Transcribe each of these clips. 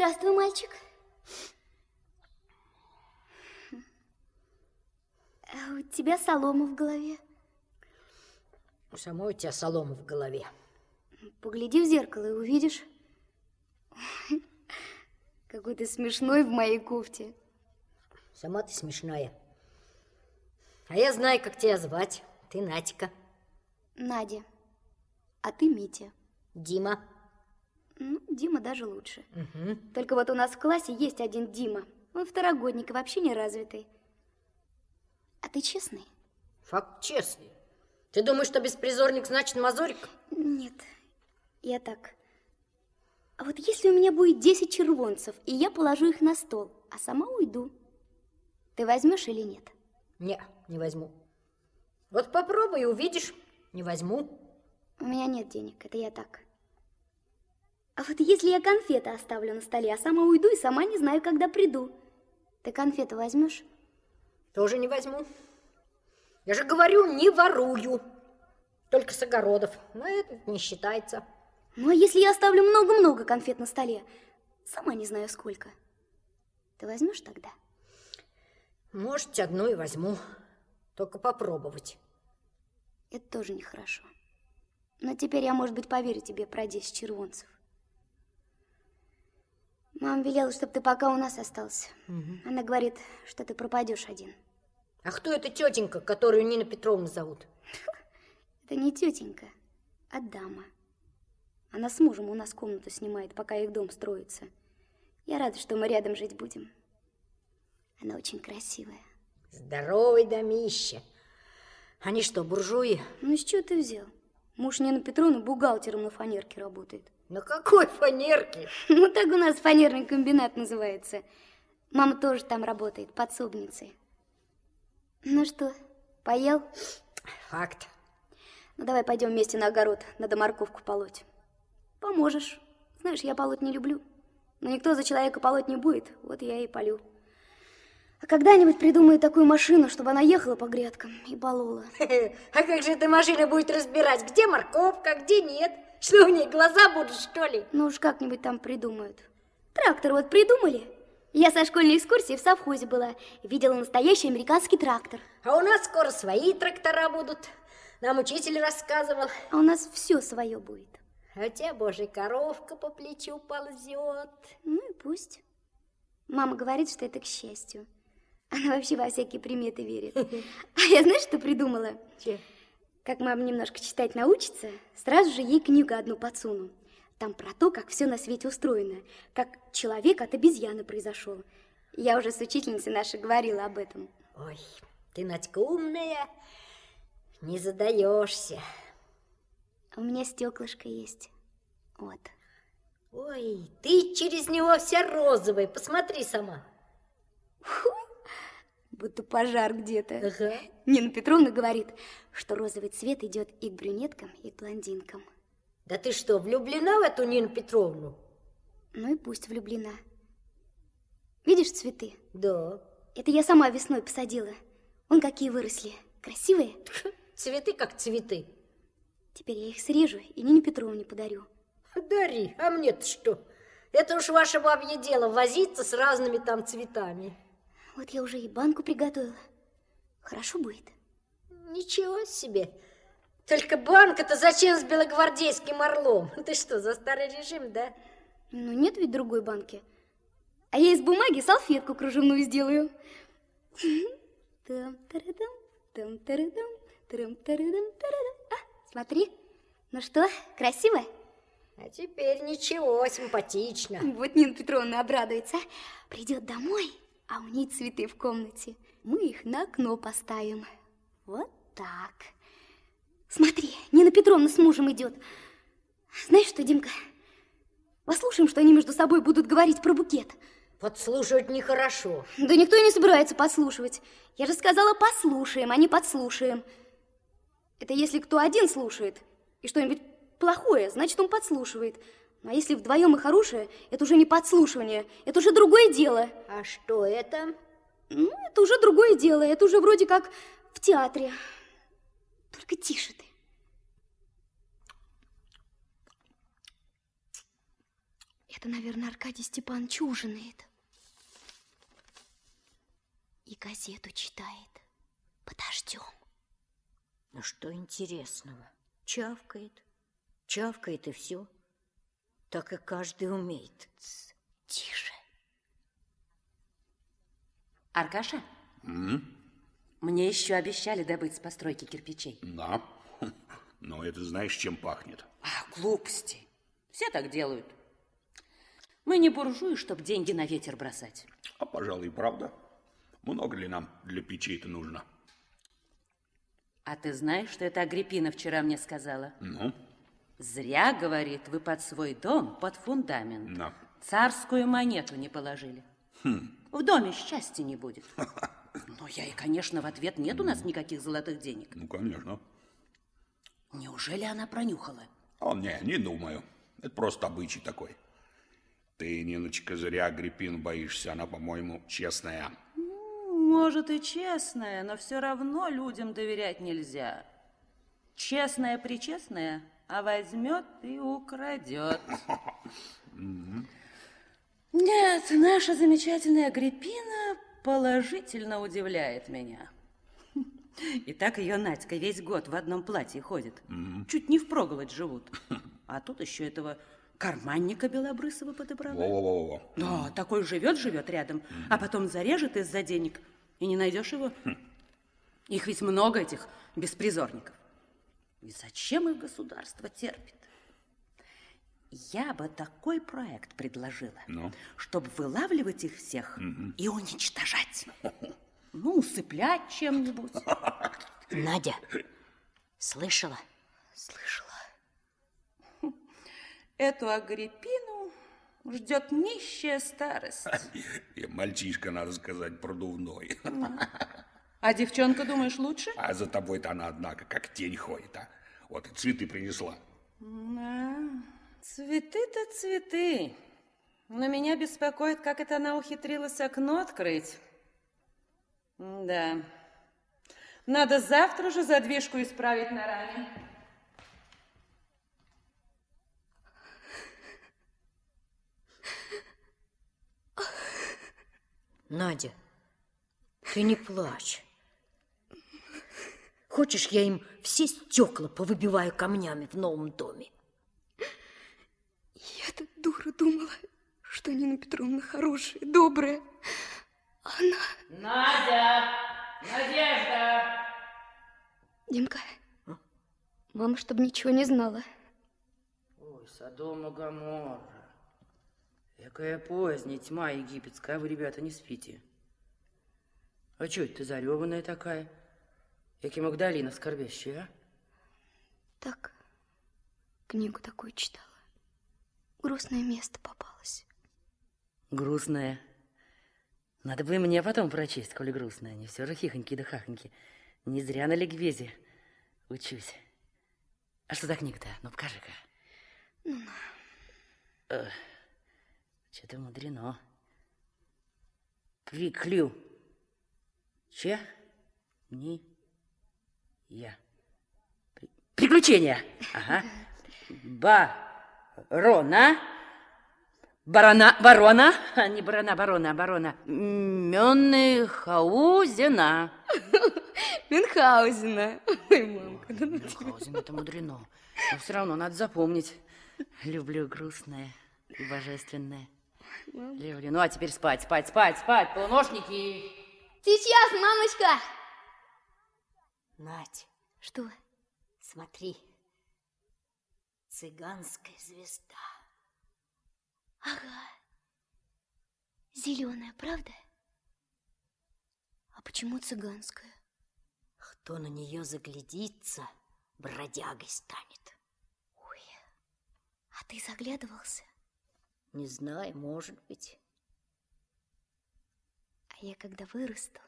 Здравствуй, мальчик. А у тебя солома в голове. У самой у тебя солома в голове. Погляди в зеркало и увидишь. Какой ты смешной в моей кофте. Сама ты смешная. А я знаю, как тебя звать. Ты Натика. Надя. А ты Митя. Дима. Ну, Дима даже лучше. Угу. Только вот у нас в классе есть один Дима. Он второгодник и вообще не развитый. А ты честный? Факт честный. Ты думаешь, что беспризорник значит мазорик? Нет, я так. А вот если у меня будет 10 червонцев, и я положу их на стол, а сама уйду, ты возьмешь или нет? Не, не возьму. Вот попробуй увидишь. Не возьму. У меня нет денег, это я так. А вот если я конфеты оставлю на столе, а сама уйду и сама не знаю, когда приду, ты конфету возьмешь? Тоже не возьму. Я же говорю, не ворую. Только с огородов. Но это не считается. Ну, а если я оставлю много-много конфет на столе? Сама не знаю, сколько. Ты возьмешь тогда? Может, одну и возьму. Только попробовать. Это тоже нехорошо. Но теперь я, может быть, поверю тебе про 10 червонцев. Мама велела, чтобы ты пока у нас остался. Угу. Она говорит, что ты пропадешь один. А кто эта тетенька, которую Нина Петровна зовут? Это не тетенька, а дама. Она с мужем у нас комнату снимает, пока их дом строится. Я рада, что мы рядом жить будем. Она очень красивая. Здоровый домище. Они что, буржуи? Ну, с чего ты взял? Муж Нины Петровны бухгалтером на фанерке работает. На какой фанерке? Ну, так у нас фанерный комбинат называется. Мама тоже там работает, подсобницей. Ну что, поел? Факт. Ну, давай пойдем вместе на огород, надо морковку полоть. Поможешь. Знаешь, я полоть не люблю. Но никто за человека полоть не будет, вот я и полю. А когда-нибудь придумаю такую машину, чтобы она ехала по грядкам и полола. А как же эта машина будет разбирать, где морковка, где нет? Что у ней, глаза будут, что ли? Ну уж как-нибудь там придумают. Трактор вот придумали. Я со школьной экскурсии в совхозе была. Видела настоящий американский трактор. А у нас скоро свои трактора будут. Нам учитель рассказывал. А у нас все свое будет. Тебя, божья коровка по плечу ползет. Ну и пусть. Мама говорит, что это к счастью. Она вообще во всякие приметы верит. А я знаешь, что придумала? Че? Как мама немножко читать научится, сразу же ей книгу одну подсуну. Там про то, как все на свете устроено, как человек от обезьяны произошел. Я уже с учительницей нашей говорила об этом. Ой, ты, Надька, умная, не задаешься. У меня стеклышко есть. Вот. Ой, ты через него вся розовая, посмотри сама. Будто пожар где-то. Ага. Нина Петровна говорит, что розовый цвет идет и к брюнеткам, и к блондинкам. Да ты что, влюблена в эту Нину Петровну? Ну и пусть влюблена. Видишь цветы? Да. Это я сама весной посадила. Вон какие выросли. Красивые. Цветы как цветы. Теперь я их срежу и Нине Петровне подарю. Дари, а мне-то что? Это уж ваше бабье дело возиться с разными там цветами. Вот я уже и банку приготовила. Хорошо будет. Ничего себе. Только банка-то зачем с белогвардейским орлом? Ты что, за старый режим, да? Ну, нет ведь другой банки. А я из бумаги салфетку кружевную сделаю. Там-тарадам, там-тарадам, трам-тарадам, тарадам. А, смотри. Ну что, красиво? А теперь ничего, симпатично. Вот Нина Петровна обрадуется. Придет домой, а у ней цветы в комнате. Мы их на окно поставим. Вот так. Смотри, Нина Петровна с мужем идет. Знаешь что, Димка, послушаем, что они между собой будут говорить про букет. Подслушивать нехорошо. Да никто и не собирается подслушивать. Я же сказала, послушаем, а не подслушаем. Это если кто один слушает и что-нибудь плохое, значит, он подслушивает. А если вдвоем и хорошее, это уже не подслушивание, это уже другое дело. А что это? Ну, это уже другое дело, это уже вроде как в театре. Только тише ты. Это, наверное, Аркадий Степанович ужинает. И газету читает. Подождем. Ну что интересного? Чавкает. Чавкает и все. Так и каждый умеет. Тише. Аркаша, М? мне еще обещали добыть с постройки кирпичей. Да. Но это знаешь, чем пахнет? А, глупости. Все так делают. Мы не буржуи, чтоб деньги на ветер бросать. А, пожалуй, и правда. Много ли нам для печей-то нужно? А ты знаешь, что это Агриппина вчера мне сказала? Ну, Зря, говорит, вы под свой дом, под фундамент. Да. Царскую монету не положили. В доме счастья не будет. Но я и, конечно, в ответ нет у нас никаких золотых денег. ну, конечно. Неужели она пронюхала? О, не, не думаю. Это просто обычай такой. Ты, Ниночка, зря Агриппину боишься. Она, по-моему, честная. Может и честная, но все равно людям доверять нельзя. Честная причестная, а возьмет и украдет. Нет, наша замечательная Агриппина положительно удивляет меня. И так ее Надька весь год в одном платье ходит. Чуть не впроголодь живут. А тут еще этого карманника белобрысого подобрала. Во-во-во-во. Да, такой живет-живет рядом, а потом зарежет из-за денег, и не найдешь его. Их ведь много, этих беспризорников. И зачем их государство терпит? Я бы такой проект предложила, Ну? чтобы вылавливать их всех и уничтожать. Ну, усыплять чем-нибудь. Надя, слышала? Слышала. Эту Агриппину ждет нищая старость. И мальчишка, надо сказать, продувной. А девчонка, думаешь, лучше? А за тобой-то она, однако, как тень ходит, а? Вот и цветы принесла. Да, цветы-то цветы. Но меня беспокоит, как это она ухитрилась окно открыть. Да. Надо завтра же задвижку исправить на раме. Надя, ты не плачь. Хочешь, я им все стекла повыбиваю камнями в новом доме? Я-то дура думала, что Нина Петровна хорошая, добрая. А Она... Надя! Надежда! Димка, мама, чтобы ничего не знала. Ой, Содома Гоморра. Какая поздняя тьма египетская, а вы, ребята, не спите. А чё это ты зарёванная такая? Яки Магдалина скорбящая, а? Так, книгу такую читала. Грустное место попалось. Грустная. Надо бы и мне потом прочесть, коли грустная. Не все же хихоньки да хахоньки. Не зря на ликбезе учусь. А что за книга-то? Ну, покажи-ка. Ну, Что-то мудрено. Криклю. Че? Ни. Я. При- Приключения. Ага. Барона. Барона, барона, а не барона, барона, барона. Мюнхгаузена. Мюнхгаузена. Ой, мамка. Мюнхгаузен, это мудрено. Но все равно надо запомнить. Люблю грустное и божественное. Люблю. Ну, а теперь спать, спать, спать, спать, полуношники. Сейчас, мамочка! Надь, Что? смотри. Цыганская звезда. Ага. Зеленая, правда? А почему цыганская? Кто на нее заглядится, бродягой станет. Ой, а ты заглядывался? Не знаю, может быть. А я, когда вырасту,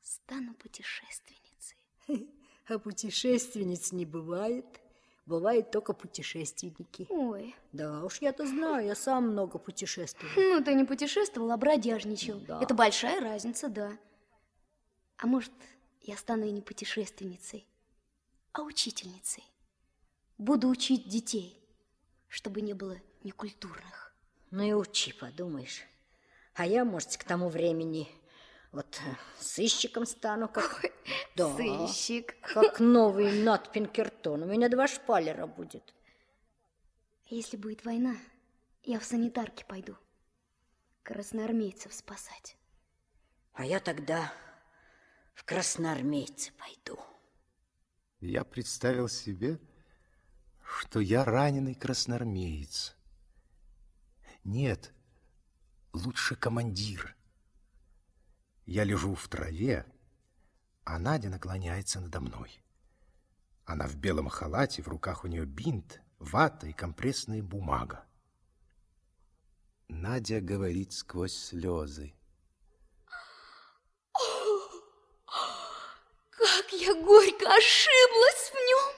стану путешественницей. А путешественниц не бывает. Бывают только путешественники. Ой, Да уж я-то знаю, я сам много путешествую. ну ты не путешествовал, а бродяжничал. Да. Это большая разница, да. А может, я стану и не путешественницей, а учительницей. Буду учить детей, чтобы не было некультурных. Ну и учи, подумаешь. А я, может, к тому времени вот э, сыщиком стану, как... Ой, да, Сыщик. как новый Нат Пинкертон. У меня два шпалера будет. Если будет война, я в санитарки пойду. Красноармейцев спасать. А я тогда в красноармейцы пойду. Я представил себе, что я раненый красноармеец. Нет, лучше командир. Я лежу в траве, а Надя наклоняется надо мной. Она в белом халате, в руках у нее бинт, вата и компрессная бумага. Надя говорит сквозь слезы. Как я горько ошиблась в нем!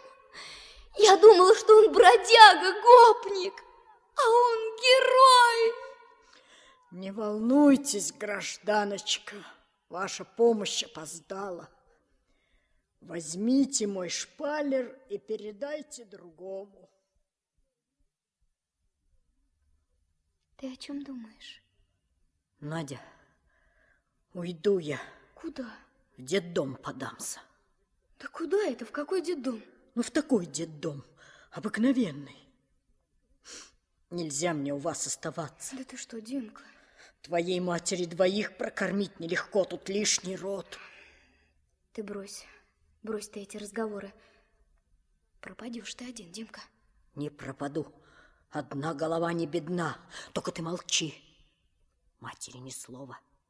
Я думала, что он бродяга, гопник, а он герой. Не волнуйтесь, гражданочка, ваша помощь опоздала. Возьмите мой шпалер и передайте другому. Ты о чем думаешь? Надя, уйду я, Куда? в детдом подамся. Да куда это? В какой детдом? Ну, в такой детдом, обыкновенный. Нельзя мне у вас оставаться. Да ты что, Димка? Твоей матери двоих прокормить нелегко, тут лишний род. Ты брось, брось ты эти разговоры. Пропадешь ты один, Димка. Не пропаду. Одна голова не бедна, только ты молчи. Матери ни слова.